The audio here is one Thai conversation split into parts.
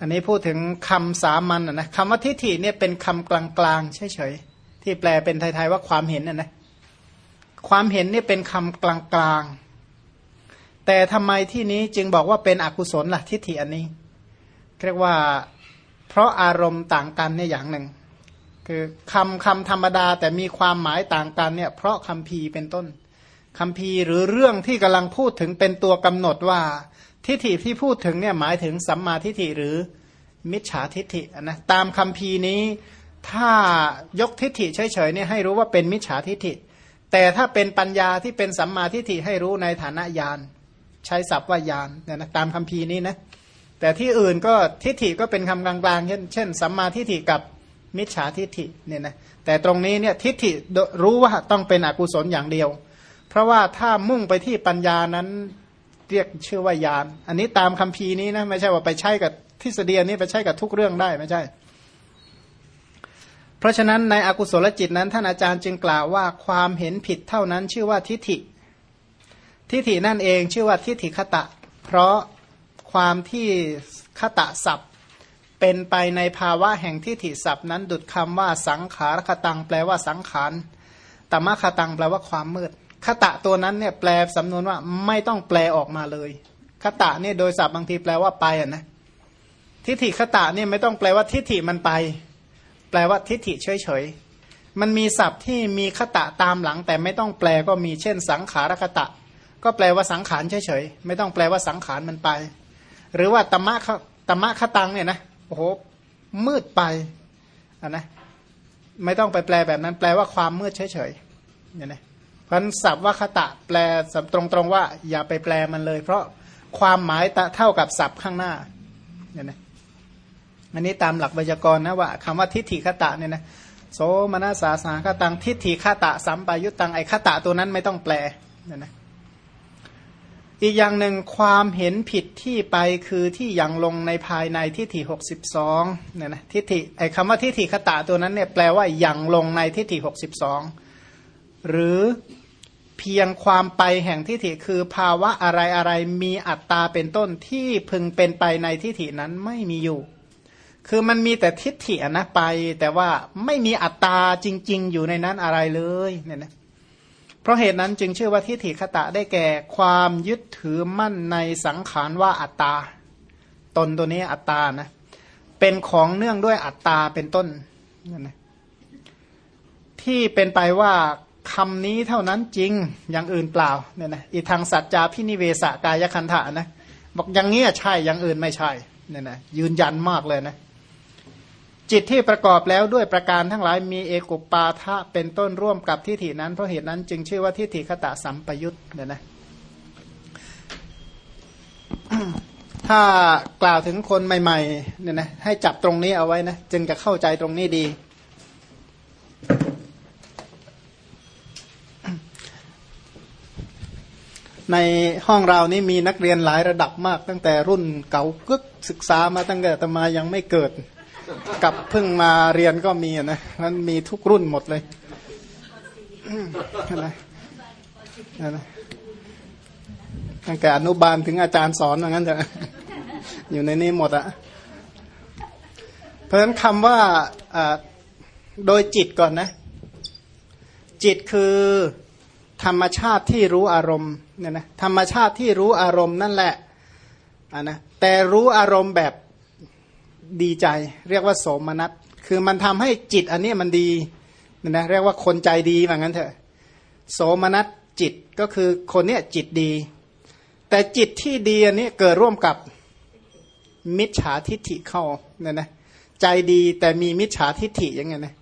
อันนี้พูดถึงคำสามัญนะนะคำว่าทิฏฐิเนี่ยเป็นคำกลางๆเฉยๆที่แปลเป็นไทยๆว่าความเห็นนะนะความเห็นนี่เป็นคำกลางๆ แต่ทำไมที่นี้จึงบอกว่าเป็นอกุศลล่ะทิฏฐิอันนี้เรียกว่าเพราะอารมณ์ต่างกันเนี่ยอย่างหนึ่ง คือคำคำธรรมดาแต่มีความหมายต่างกันเนี่ยเพราะคำพีเป็นต้นคำพีหรือเรื่องที่กำลังพูดถึงเป็นตัวกำหนดว่า ทิฏฐิที่พูดถึงเนี่ยหมายถึงสัมมาทิฏฐิหรือมิจฉาทิฏฐินะตามคำพีนี้ ถ้ายกทิฏฐิเฉยๆเนี่ยให้รู้ว่าเป็นมิจฉาทิฏฐิ แต่ถ้าเป็นปัญญาที่เป็นสัมมาทิฏฐิให้รู้ในฐานะญาณใช้ศัพท์ว่าญาณเนี่ยนะตามคำพีนี้นะแต่ที่อื่นก็ทิฏฐิก็เป็นคำกลางๆ เช่นเช่นสัมมาทิฏฐิกับมิจฉาทิฏฐิเนี่ยนะแต่ตรงนี้เนี่ยทิฏฐิรู้ว่าต้องเป็นอกุศลอย่างเดียว เพราะว่าถ้ามุ่งไปที่ปัญญานั้น เรียกชื่อว่ายาน อันนี้ตามคำพีนี้นะไม่ใช่ว่าไปใช้กับทฤษฎีนี้ไปใช้กับทุกเรื่องได้ไม่ใช่ เพราะฉะนั้นในอกุศลจิตนั้นท่านอาจารย์จึงกล่าวว่าความเห็นผิดเท่านั้นชื่อว่าทิฏฐิ ทิฏฐินั่นเองชื่อว่าทิฏฐิคตะ เพราะความที่คตะศัพท์เป็นไปในภาวะแห่งทิฏฐิศัพท์นั้นดุดคำว่าสังขารคตังแปลว่าสังขารตมะคตังแปลว่าความมืด คตะตัวนั้นเนี่ยแปลสำนวนว่าไม่ต้องแปลออกมาเลยคตะเนี่ยโดยศัพท์บางทีแปลว่าไปอะนะทิฏฐิคตะเนี่ยไม่ต้องแปลว่าทิฏฐิมันไป แปลว่าทิฏฐิเฉยเฉยมันมีศัพท์ที่มีคตะตามหลัง แต่ไม่ต้องแปลก็มีเช่น สังขารคตะ ก็แปลว่าสังขารเฉยเฉยไม่ต้องแปลว่าสังขารมันไป หรือว่าตมะตมะคตังเนี่ยนะโอ้โหมืดไปอะนะไม่ต้องไปแปลแบบนั้น แปลว่าความมืดเฉยเฉยเนี่ยนะ พันศัพท์ว่าคตะแปลตรงตรงว่า อย่าไปแปลมันเลย เพราะความหมายเท่ากับศัพท์ข้างหน้าเนี่ยนะอันนี้ตามหลักไวยากรณ์นะว่าคำว่าทิฏฐิคตะเนี่ยนะโสมนัสสาสาคตังทิฏฐิคตะสัมปายุตตังไอคตะตัวนั้นไม่ต้องแปลเนี่ยนะอีกอย่างหนึ่งความเห็นผิดที่ไปคือที่ยังลงในภายในทิฏฐิหกสิบสองเนี่ยนะทิฏฐิไอคำว่าทิฏฐิคตะตัวนั้นเนี่ยแปลว่ายังลงในทิฏฐิหกสิบสอง หรือเพียงความไปแห่งทิฏฐิคือภาวะอะไรอะไรมีอัตตาเป็นต้นที่พึงเป็นไปในทิฏฐินั้นไม่มีอยู่ คือมันมีแต่ทิฏฐินะไป แต่ว่าไม่มีอัตตาจริง ๆ อยู่ในนั้นอะไรเลยเนี่ยนะเพราะเหตุนั้นจึงชื่อว่าทิฏฐิคตะได้แก่ความยึดถือมั่นในสังขารว่าอัตตา ตนตัวนี้อัตตานะเป็นของเนื่องด้วยอัตตาเป็นต้นนะที่เป็นไปว่า คำนี้เท่านั้นจริงอย่างอื่นเปล่าเนี่ยนะอีทางสัจจาพินิเวสกายคันธะนะบอกอย่างนี้ใช่อย่างอื่นไม่ใช่เนี่ยนะยืนยันมากเลยนะจิตที่ประกอบแล้วด้วยประการทั้งหลายมีเอกุปปาทะเป็นต้นร่วมกับทิฏฐินั้น เพราะเหตุนั้นจึงชื่อว่าทิฏฐิคตะสัมปยุตเนี่ยนะถ้ากล่าวถึงคนใหม่ๆเนี่ยนะให้จับตรงนี้เอาไว้นะจึงจะเข้าใจตรงนี้ดี ในห้องเรานี่มีนักเรียนหลายระดับมาก ตั้งแต่รุ่นเก่ากึกศึกษามาตั้งแต่ตมายังไม่เกิด กับเพิ่งมาเรียนก็มีนะมันมีทุกรุ่นหมดเลยอะไรอะไรตั้งแต่อนุบาลถึงอาจารย์สอนอย่างนั้นจะอยู่ในนี้หมดอะเพราะฉะนั้นคำว่าโดยจิตก่อนนะ จิตคือ ธรรมชาติที่รู้อารมณ์เนี่ยนะธรรมชาติที่รู้อารมณ์นั่นแหละอ่านะแต่รู้อารมณ์แบบดีใจ เรียกว่าโสมนัสคือมันทำให้จิตอันนี้มันดีเนี่ยนะเรียกว่าคนใจดีแบบนั้นเถอะโสมนัสจิตก็คือคนเนี้ยจิตดี แต่จิตที่ดีอันนี้เกิดร่วมกับมิจฉาทิฏฐิเข้าเนี่ยนะใจดีแต่มีมิจฉาทิฏฐิอย่างเงี้ยนะ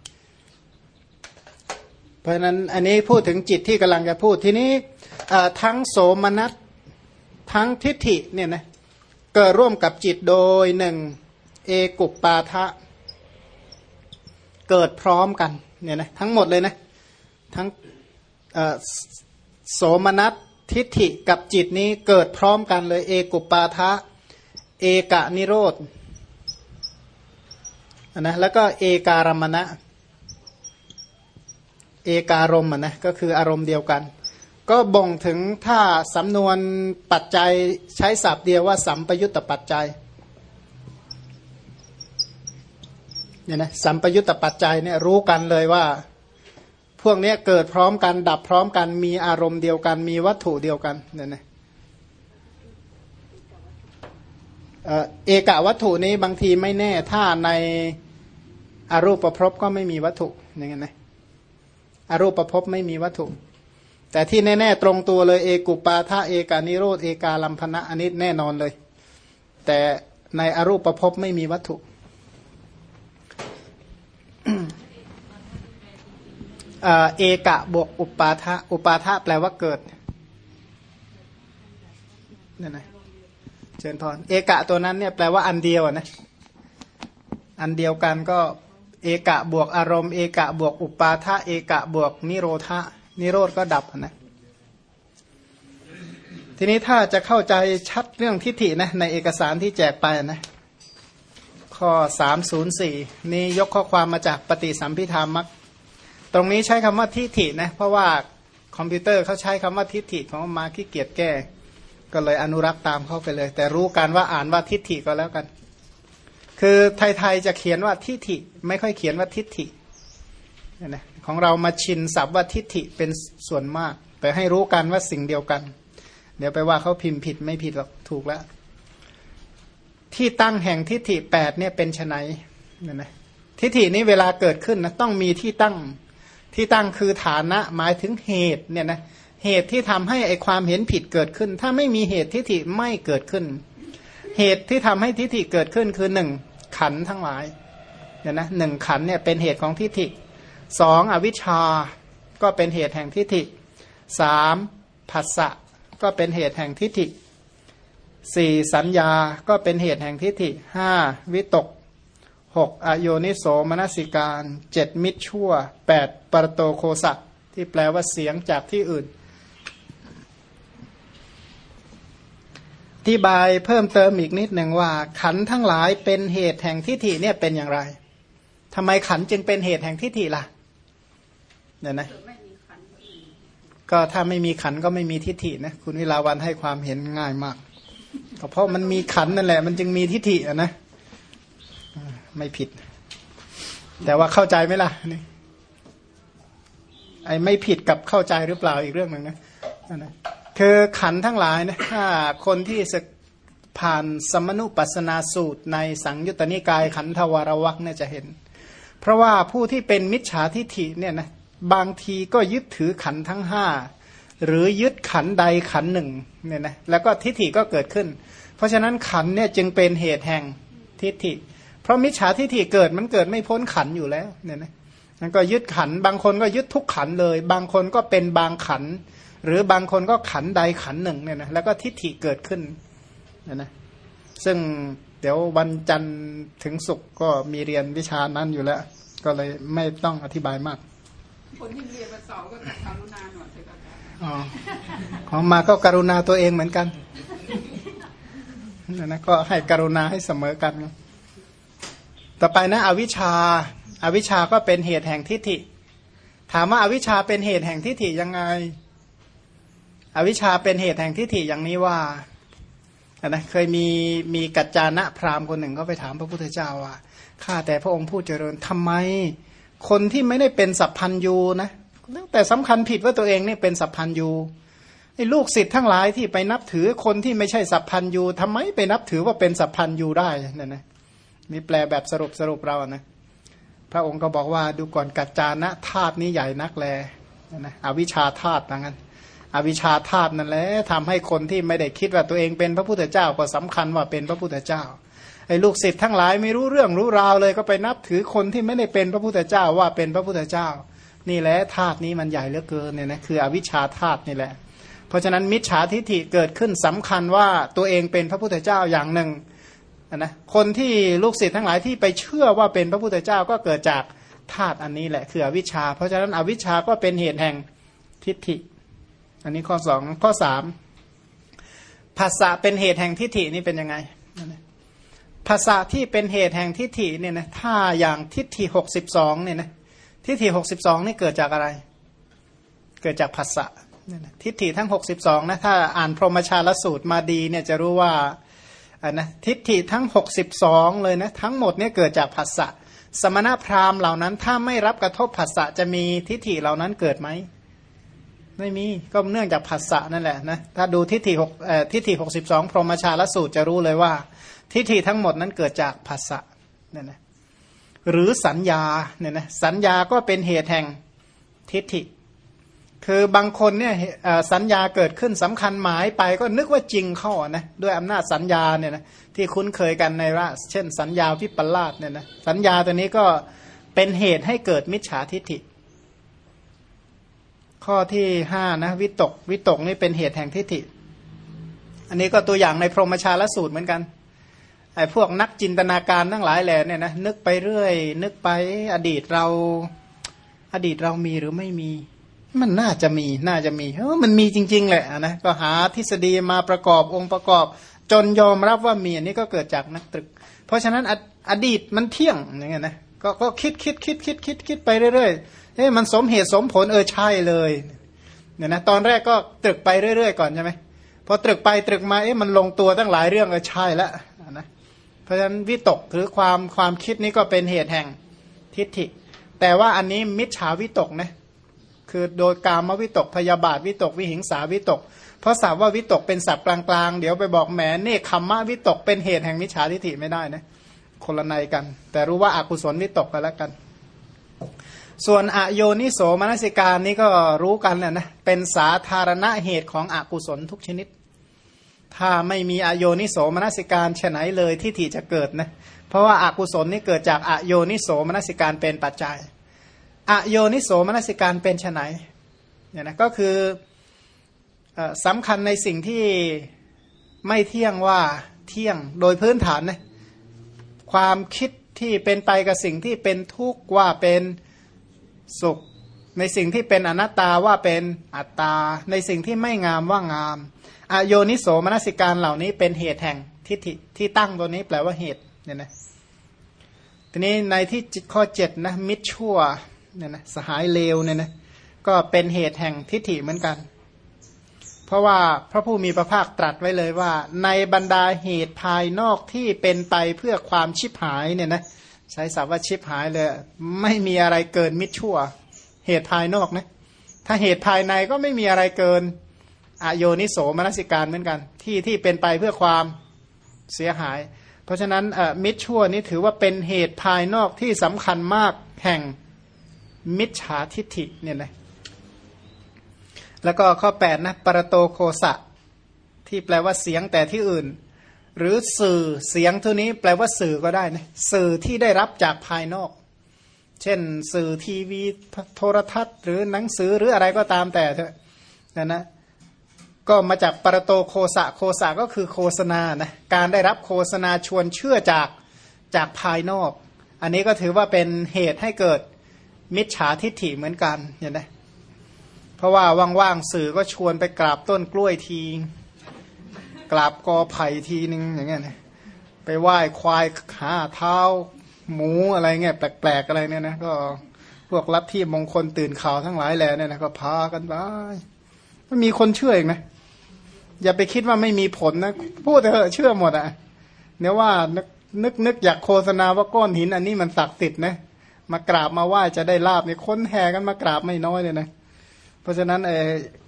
เพราะฉะนั้นอันนี้พูดถึงจิตที่กำลังจะพูดทีนี้ทั้งโสมนัสทั้งทิฏฐิเนี่ยนะเกิดร่วมกับจิตโดยหนึ่งเอกุปปาทะเกิดพร้อมกันเนี่ยนะทั้งหมดเลยนะทั้งโสมนัสทิฏฐิกับจิตนี้เกิดพร้อมกันเลย เอกุปปาทะเอกะนิโรธนะแล้วก็เอการมณะ เอการมณ์นะก็คืออารมณ์เดียวกัน ก็บ่งถึงถ้าสำนวนปัจจัยใช้ศัพท์เดียวว่า สัมปยุตตปัจจัยเนี่ยนะสัมปยุตตปัจจัยเนี่ยรู้กันเลยว่า พวกนี้เกิดพร้อมกันดับพร้อมกันมีอารมณ์เดียวกัน มีวัตถุเดียวกันเนี่ยนะเอกวัตถุนี้บางทีไม่แน่ถ้าในอรูปประพบก็ไม่มีวัตถุอย่างเงี้ยนะ อรูปประพไม่มีวัตถุ แต่ที่แน่ ๆ ตรงตัวเลยเอกุปาทะเอกานิโรธเอกาลัมพนะอันนี้แน่นอนเลย แต่ในอรูปประพไม่มีวัตถุเอกะบวกอุปาทะอุปาทะแปลว่าเกิดนี่นะเชิญพรเอกะตัวนั้นเนี่ยแปลว่าอันเดียวนะ อันเดียวกันก็ เอกะบวกอารมณ์เอกะบวกอุปาทะเอกะบวกนิโรธะนิโรธก็ดับนะทีนี้ถ้าจะเข้าใจชัดเรื่องทิฏฐินะในเอกสารที่แจกไปนะข้อ 304 นี้ยกข้อความมาจากปฏิสัมพิธามักตรงนี้ใช้คำว่าทิฏฐินะเพราะว่าคอมพิวเตอร์เขาใช้คำว่าทิฏฐิของมาขี้เกียจแก้ ก็เลยอนุรักษ์ตามเข้าไปเลย แต่รู้การว่าอ่านว่าทิฏฐิก็แล้วกัน คือไทยๆจะเขียนว่าทิฏฐิ ไม่ค่อยเขียนว่าทิฏฐินะของเรามาชินศัพท์ว่าทิฏฐิเป็นส่วนมาก แต่ให้รู้กันว่าสิ่งเดียวกัน เดี๋ยวไปว่าเขาพิมพ์ผิดไม่ผิดหรอกถูกแล้ว ที่ตั้งแห่งทิฏฐิแปดเนี่ยเป็นไนเนี่ยนะทิฏฐินี้เวลาเกิดขึ้นนะต้องมีที่ตั้งที่ตั้งคือฐานะหมายถึงเหตุเนี่ยนะเหตุที่ทำให้ไอความเห็นผิดเกิดขึ้น ถ้าไม่มีเหตุทิฏฐิไม่เกิดขึ้น เหตุที่ทำให้ทิฏฐิเกิดขึ้นคือหนึ่งขันทั้งหลายเนี่ยนะหนึ่งขันเนี่ยเป็นเหตุของทิฏฐิสองอวิชชาก็เป็นเหตุแห่งทิฏฐิสามผัสสะก็เป็นเหตุแห่งทิฏฐิสี่สัญญาก็เป็นเหตุแห่งทิฏฐิห้าวิตกหกอโยนิโสมนสิการเจ็ดมิตรชั่วแปดปรโตโคสะที่แปลว่าเสียงจากที่อื่น ที่บายเพิ่มเติมอีกนิดหนึ่งว่า ขันทั้งหลายเป็นเหตุแห่งทิฏฐิเนี่ยเป็นอย่างไรทำไมขันจึงเป็นเหตุแห่งทิฏฐิล่ะเนี่ยนะก็ถ้าไม่มีขันก็ไม่มีทิฏฐินะคุณวิลาวันให้ความเห็นง่ายมากก็เพราะมันมีขันนั่นแหละ มันจึงมีทิฏฐิอะนะไม่ผิด แต่ว่าเข้าใจไหมล่ะนี่ไอ้ไม่ผิดกับเข้าใจหรือเปล่าอีกเรื่องหนึ่งนะนะ คือขันทั้งหลายนะถ้าคนที่ผ่านสมนุปัสนาสูตรในสังยุตตนิกายขันธวารวักเนี่ยจะเห็น เพราะว่าผู้ที่เป็นมิจฉาทิฏฐิเนี่ยนะบางทีก็ยึดถือขันทั้งห้าหรือยึดขันใดขันหนึ่งเนี่ยนะแล้วก็ทิฏฐิก็เกิดขึ้น เพราะฉะนั้นขันเนี่ยจึงเป็นเหตุแห่งทิฏฐิ เพราะมิจฉาทิฏฐิเกิดมันเกิดไม่พ้นขันอยู่แล้วเนี่ยนะมันก็ยึดขันบางคนก็ยึดทุกขันเลย บางคนก็เป็นบางขัน หรือบางคนก็ขันใดขันหนึ่งเนี่ยนะแล้วก็ทิฏฐิเกิดขึ้นเนี่ยนะซึ่งเดี๋ยววันจันทร์ถึงศุกร์ก็มีเรียนวิชานั้นอยู่แล้ว ก็เลยไม่ต้องอธิบายมาก คนที่เรียนวันเสาร์ก็กรุณาหน่อยเถอะของมาก็กรุณาตัวเองเหมือนกันนะก็ให้กรุณาให้เสมอกัน ต่อไปนะ อวิชชาอาวิชชาก็เป็นเหตุแห่งทิฏฐิ ถามว่าอาวิชชาเป็นเหตุแห่งทิฏฐิยังไง อวิชชาเป็นเหตุแห่งทิฏฐิอย่างนี้ว่านะเคยมีมีกัจจานะพราหมณ์คนหนึ่งก็ไปถามพระพุทธเจ้าว่าข้าแต่พระองค์ผู้เจริญทำไม คนที่ไม่ได้เป็นสัพพันยูนะแต่สำคัญผิดว่าตัวเองนี่เป็นสัพพันยูไอ้ลูกศิษย์ทั้งหลายที่ไปนับถือคนที่ไม่ใช่สัพพันยูทำไมไปนับถือว่าเป็นสัพพันยูได้นี่ยนะนี่แปลแบบสรุปสรุปเรานะพระองค์ก็บอกว่าดูก่อนกัจจานะธาตุนี้ใหญ่นักแลนะอวิชชาธาตุนั้น อวิชชาธาตุนั่นแหละทำให้คนที่ไม่ได้คิดว่าตัวเองเป็นพระพุทธเจ้าก็สำคัญว่าเป็นพระพุทธเจ้าไอ้ลูกศิษย์ทั้งหลายไม่รู้เรื่องรู้ราวเลยก็ไปนับถือคนที่ไม่ได้เป็นพระพุทธเจ้าว่าเป็นพระพุทธเจ้า นี่แหละธาตุนี้มันใหญ่เหลือเกินเนี่ยนะคืออวิชชาธาตุนี่แหละ เพราะฉะนั้นมิจฉาทิฏฐิเกิดขึ้นสำคัญว่าตัวเองเป็นพระพุทธเจ้าอย่างหนึ่งนะคนที่ลูกศิษย์ทั้งหลายที่ไปเชื่อว่าเป็นพระพุทธเจ้าก็เกิดจากธาตุอันนี้แหละคืออวิชชา เพราะฉะนั้นอวิชชาก็เป็นเหตุแห่งทิฏฐิ อันนี้ข้อสองข้อสามภาษาเป็นเหตุแห่งทิฏฐินี่เป็นยังไงภาษาที่เป็นเหตุแห่งทิฏฐิเนี่ยนะถ้าอย่างทิฏฐิหกสิบสองเนี่ยนะทิฏฐิหกสิบสองนี่เกิดจากอะไร เกิดจากภาษาทิฏฐิทั้งหกสิบสองนะถ้าอ่านพรหมชาลสูตรมาดีเนี่ยจะรู้ว่าอันนะทิฏฐิทั้งหกสิบสองเลยนะทั้งหมดเนี่ยเกิดจากภาษาสมณพราหมณ์เหล่านั้นถ้าไม่รับกระทบผัสสะจะมีทิฏฐิเหล่านั้นเกิดไหม ไม่มีก็เนื่องจากผัสสะนั่นแหละนะถ้าดูทิฏฐิหกทิฏฐิหกสิบสองพรหมชาลสูตรจะรู้เลยว่า ทิฏฐิทั้งหมดนั้นเกิดจากผัสสะเนี่ยนะหรือสัญญาเนี่ยนะสัญญาก็เป็นเหตุแห่งทิฏฐิ คือบางคนเนี่ยสัญญาเกิดขึ้นสำคัญหมายไปก็นึกว่าจริงเข้านะด้วยอำนาจสัญญาเนี่ยนะที่คุ้นเคยกันในว่าเช่น สัญญาวิปลาสเนี่ยนะสัญญาตัวนี้ก็เป็นเหตุให้เกิดมิจฉาทิฏฐิ ข้อที่ห้านะวิตกวิตกนี่เป็นเหตุแห่งทิฏฐิ อันนี้ก็ตัวอย่างในพรหมชาลสูตรเหมือนกันไอ้พวกนักจินตนาการทั้งหลายแหล่เนี่ยนะนึกไปเรื่อย นึกไปอดีตเราอดีตเรามีหรือไม่มี มันน่าจะมีน่าจะมีเออมันมีจริง ๆ แหละนะก็หาทฤษฎีมาประกอบองค์ประกอบ จนยอมรับว่ามีอันนี้ก็เกิดจากนักตรึก เพราะฉะนั้นอดีตมันเที่ยงอย่างเงี้ยนะก็ก็คิดคิดคิดคิดคิดคิดไปเรื่อย ๆ เฮ้ยมันสมเหตุสมผลเออใช่เลยเนี่ยนะตอนแรกก็ตรึกไปเรื่อย ๆ ก่อนใช่ไหมพอตรึกไปตรึกมาเอ๊ะมันลงตัวตั้งหลายเรื่องเออใช่แล้วนะเพราะฉะนั้นวิตกหรือความความคิดนี้ก็เป็นเหตุแห่งทิฏฐิ แต่ว่าอันนี้มิจฉาวิตกนะคือโดยการมวิตกพยาบาทวิตกวิหิงสาวิตก เพราะสาวว่าวิตกเป็นศัพท์กลางๆ เดี๋ยวไปบอกแหมเนคขมมะวิตกเป็นเหตุแห่งมิจฉาทิฏฐิไม่ได้นะคนละในกัน แต่รู้ว่าอากุศลวิตกกันแล้วกัน ส่วนอโยนิโสมนสิการนี้ก็รู้กันนะนะเป็นสาธารณะเหตุของอกุศลทุกชนิด ถ้าไม่มีอโยนิโสมนสิการฉไหนเลยที่ที่จะเกิดนะเพราะว่าอากุศลนี่เกิดจากอโยนิโสมนสิการเป็นปัจจัยอโยนิโสมนสิการเป็นฉไหนเนี่ยนะก็คือสำคัญในสิ่งที่ไม่เที่ยงว่าเที่ยงโดยพื้นฐานนะความคิดที่เป็นไปกับสิ่งที่เป็นทุกข์ว่าเป็น สุข ในสิ่งที่เป็นอนัตตาว่าเป็นอัตตา ในสิ่งที่ไม่งามว่างาม อโยนิโสมนสิการเหล่านี้เป็นเหตุแห่งทิฏฐิที่ตั้งตัวนี้แปลว่าเหตุเนี่ยนะทีนี้ในที่ข้อเจ็ดนะมิตรชั่วเนี่ยนะสหายเลวเนี่ยนะก็เป็นเหตุแห่งทิฏฐิเหมือนกัน เพราะว่าพระผู้มีพระภาคตรัสไว้เลยว่า ในบรรดาเหตุภายนอกที่เป็นไปเพื่อความชิบหายเนี่ยนะ ใช้ศัพท์ว่าชิบหายเลย ไม่มีอะไรเกินมิตรชั่ว เหตุภายนอกนะ ถ้าเหตุภายในก็ไม่มีอะไรเกินอโยนิโสมนสิการเหมือนกัน ที่ที่เป็นไปเพื่อความเสียหาย เพราะฉะนั้นมิจชั่วนี้ถือว่าเป็นเหตุภายนอกที่สำคัญมากแห่งมิจฉาทิฏฐิเนี่ยนะแล้วก็ข้อ 8 นะปรโตโคสะ ที่แปลว่าเสียงแต่ที่อื่น หรือสื่อเสียงทุนี้แปลว่าสื่อก็ได้นะสื่อที่ได้รับจากภายนอก เช่น สื่อทีวีโทรทัศน์ หรือหนังสือหรืออะไรก็ตามแต่เถอะนะนะก็มาจากปรโตโคสะโคสะก็คือโฆษณานะการได้รับโฆษณาชวนเชื่อจากจากภายนอก อันนี้ก็ถือว่าเป็นเหตุให้เกิดมิจฉาทิฏฐิเหมือนกันเห็นไหมเพราะว่าว่างๆสื่อก็ชวนไปกราบต้นกล้วยที ราบกอไผ่ทีนึงอย่างเงี้ยนะไปไหว้ควายขาเท้า หมูอะไรเงี้ยแปลกๆอะไรเนี่ยนะก็พวกลัทธิมงคลตื่นข่าวทั้งหลายแหล่เนี่ยนะก็พากันไปมันมีคนเชื่ออีกนะอย่าไปคิดว่าไม่มีผลนะพูดเถอะเชื่อหมดอะ่ะเนี่ยว่านึกนึกนกอยากโฆษณาว่าก้อนหิน อันนี้มันศักดิ์สิทธิ์นะมากราบมาไหว้จะได้ลาบเนี่ยค้นแห่กันมากราบไม่น้อยเลยนะ เพราะฉะนั้นไอ้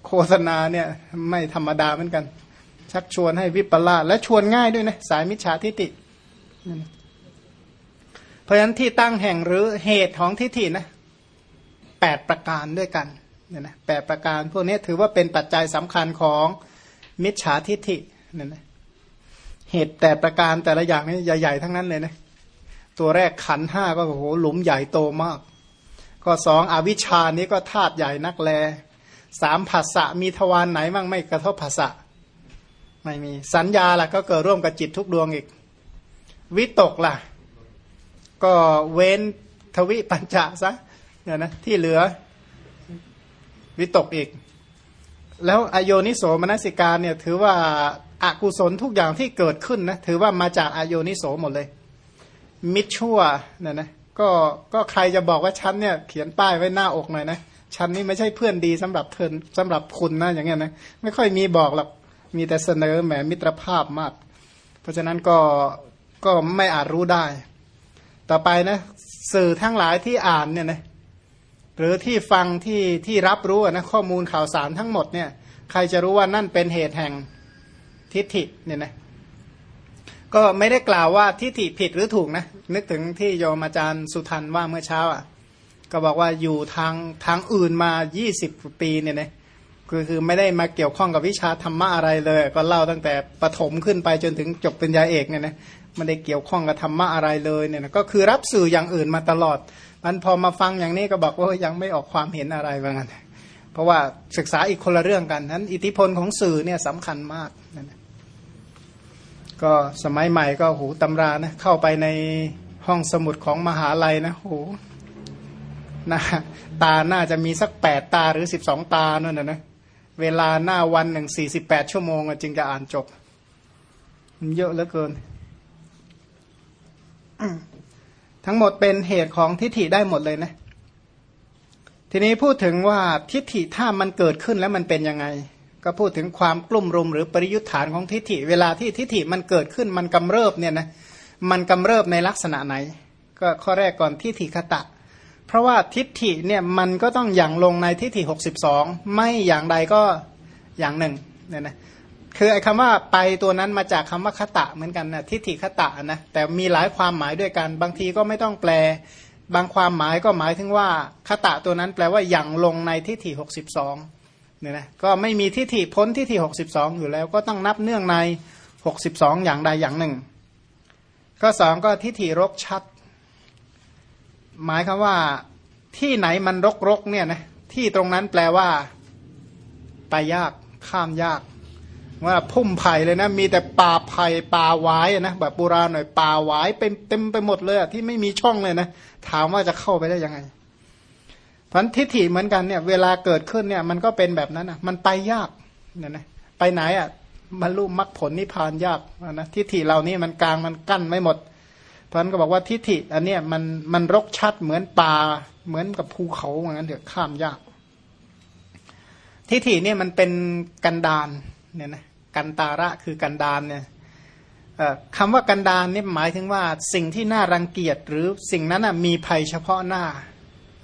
โฆษณาเนี่ยไม่ธรรมดาเหมือนกัน ชักชวนให้วิปลาสและชวนง่ายด้วยนะสายมิจฉาทิฏฐิเพราะฉะนั้นที่ตั้งแห่งหรือเหตุของทิฏฐินะแปดประการด้วยกันเนี่ยนะแปดประการพวกนี้ถือว่าเป็นปัจจัยสำคัญของมิจฉาทิฏฐิเนี่ยนะเหตุแต่ประการแต่ละอย่างนี่ใหญ่ๆทั้งนั้นเลยนะตัวแรกขันห้าก็โอ้โหหลุมใหญ่โตมาก ก็สองอวิชานี้ก็ธาตุใหญ่นักแลสามภาษะมีทวารไหนบ้างไม่กระทบภาษะ ไม่มีสัญญาล่ะก็เกิดร่วมกับจิตทุกดวงอีก วิตกล่ะ ก็เว้นทวิปัญจะซะเนี่ยนะที่เหลือวิตกอีก แล้วอโยนิโสมนสิการเนี่ยถือว่าอากุศลทุกอย่างที่เกิดขึ้นนะถือว่ามาจากอโยนิโสหมดเลย มิดชั่วเนี่ยนะก็ก็ใครจะบอกว่าฉันเนี่ยเขียนป้ายไว้หน้าอกหน่อยนะฉันนี่ไม่ใช่เพื่อนดีสำหรับเธอสำหรับคุณนะอย่างเงี้ยนะไม่ค่อยมีบอกหรอก มีแต่เสนอแหมมิตรภาพมาก เพราะฉะนั้นก็ก็ไม่อาจรู้ได้ ต่อไปนะสื่อทั้งหลายที่อ่านเนี่ยนะหรือที่ฟังที่ที่รับรู้นะข้อมูลข่าวสารทั้งหมดเนี่ยใครจะรู้ว่านั่นเป็นเหตุแห่งทิฏฐิเนี่ยนะก็ไม่ได้กล่าวว่าทิฏฐิผิดหรือถูกนะนึกถึงที่โยมอาจารย์สุทันว่าเมื่อเช้าอะก็บอกว่าอยู่ทางทางอื่นมา 20 ปีเนี่ยนะ คือคือไม่ได้มาเกี่ยวข้องกับวิชาธรรมะอะไรเลย ก็เล่าตั้งแต่ประถมขึ้นไปจนถึงจบป็นยาเอกเนี่ยนะไม่ได้เกี่ยวข้องกับธรรมะอะไรเลยเนี่ยนะก็คือรับสื่ออย่างอื่นมาตลอด มันพอมาฟังอย่างนี้ก็บอกว่ายังไม่ออกความเห็นอะไรเหมือนกันเพราะว่าศึกษาอีกคนละเรื่องกันนั้น อิทธิพลของสื่อเนี่ยสำคัญมากนั่นก็สมัยใหม่ก็หูตำรานะเข้าไปในห้องสมุดของมหาลัยนะโหูนะตาน่าจะมีสักแปดตาหรือสิบสองตานั่นนะนะ เวลาหน้าวันหนึ่งสี่สิบแปดชั่วโมงจึงจะอ่านจบ มันเยอะเหลือเกิน ทั้งหมดเป็นเหตุของทิฏฐิได้หมดเลยนะ ทีนี้พูดถึงว่าทิฏฐิถ้ามันเกิดขึ้นแล้วมันเป็นยังไง ก็พูดถึงความกลุ่มรุมหรือปริยุทธานของทิฏฐิ เวลาที่ทิฏฐิมันเกิดขึ้นมันกำเริบเนี่ยนะมันกำเริบในลักษณะไหน ก็ข้อแรกก่อนทิฏฐิคตะ เพราะว่าทิฏฐิเนี่ยมันก็ต้องอย่างลงในทิฏฐิหกสิบสองไม่อย่างใดก็อย่างหนึ่งเนี่ยนะคือไอ้คำว่าไปตัวนั้นมาจากคำว่าคตะเหมือนกันนะทิฏฐิคตะนะแต่มีหลายความหมายด้วยกันบางทีก็ไม่ต้องแปล บางความหมายก็หมายถึงว่าคตะตัวนั้นแปลว่าอย่างลงในทิฏฐิหกสิบสองเนี่ยนะก็ไม่มีทิฏฐิพ้นทิฏฐิหกสิบสองอยู่แล้วก็ต้องนับเนื่องในหกสิบสองอย่างใดอย่างหนึ่ง ก็สองก็ทิฏฐิรกชัด หมายคำว่าที่ไหนมันรกรกเนี่ยนะที่ตรงนั้นแปลว่า ไปยากข้ามยาก ว่าพุ่มไผ่เลยนะ มีแต่ป่าไผ่ป่าไว้นะแบบโบราณหน่อยป่าไว้เป็นเต็มไปหมดเลยที่ไม่มีช่องเลยนะถามว่าจะเข้าไปได้ยังไงพันทิฏฐิเหมือนกันเนี่ย เวลาเกิดขึ้นเนี่ย มันก็เป็นแบบนั้นนะมันไปยากเนี่ยนะไปไหนอะบรรลุมรรคผลนิพพานยากนะทิฏฐิเหล่านี้มันกลางมันกั้นไม่หมด พราะนั้นก็บอกว่าทิฏฐิอันเนี้ยมันมันรกชัดเหมือนป่าเหมือนกับภูเขาเหมือนกันเดี๋ยวข้ามยาก ทิฏฐิเนี่ยมันเป็นกันดานเนี่ยนะกันตาระคือกันดานเนี่ยคำว่ากันดานนี่หมายถึงว่าสิ่งที่น่ารังเกียจหรือสิ่งนั้นมีภัยเฉพาะหน้า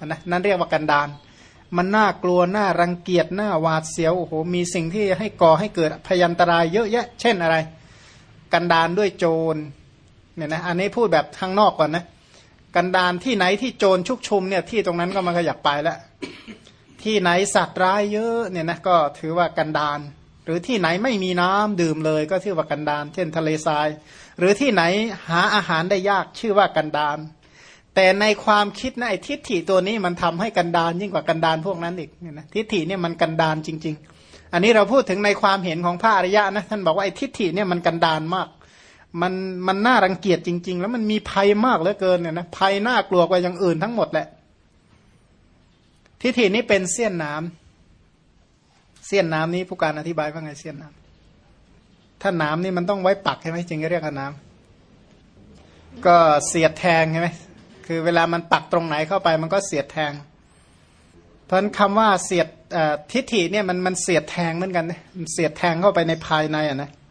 นะนั่นเรียกว่ากันดานมันน่ากลัวน่ารังเกียจน่าหวาดเสียวโอ้โหมีสิ่งที่ให้ก่อให้เกิดพยันตรายเยอะแยะ เช่นอะไร กันดานด้วยโจร เนี่ยนะอันนี้พูดแบบทางนอกก่อนนะกันดานที่ไหนที่โจรชุกชุมเนี่ยที่ตรงนั้นก็มันก็อยากไปแล้ว ที่ไหนสัตว์ร้ายเยอะเนี่ยนะก็ถือว่ากันดานหรือที่ไหนไม่มีน้ำดื่มเลย ก็ถือว่ากันดานเช่นทะเลทราย หรือที่ไหนหาอาหารได้ยากชื่อว่ากันดานแต่ในความคิดนะไอ้ทิฏฐิตัวนี้มันทำให้กันดานยิ่งกว่ากันดานพวกนั้นอีกเนี่ยนะทิฏฐิเนี่ยมันกันดานจริง ๆ อันนี้เราพูดถึงในความเห็นของพระอริยะนะท่านบอกว่าไอ้ทิฏฐิเนี่ยมันกันดานมาก มันมันน่ารังเกียจจริง ๆ แล้วมันมีภัยมากเหลือเกินเนี่ยนะภัยน่ากลัวกว่าอย่างอื่นทั้งหมดแหละ ทิฏฐินี้เป็นเสี้ยนน้ำเสี้ยนน้ำนี้ผู้การอธิบายว่าไงเสี้ยนน้ำถ้าน้ำนี่มันต้องไว้ปักใช่ไหมจึงเรียกว่าน้ำก็เสียดแทงใช่ไหมคือเวลามันปักตรงไหนเข้าไปมันก็เสียดแทง เพราะคำว่าเสียดทิฏฐิเนี่ยมันมันเสียดแทงเหมือนกันเนี่ยเสียดแทงเข้าไปในภายในอะนะเ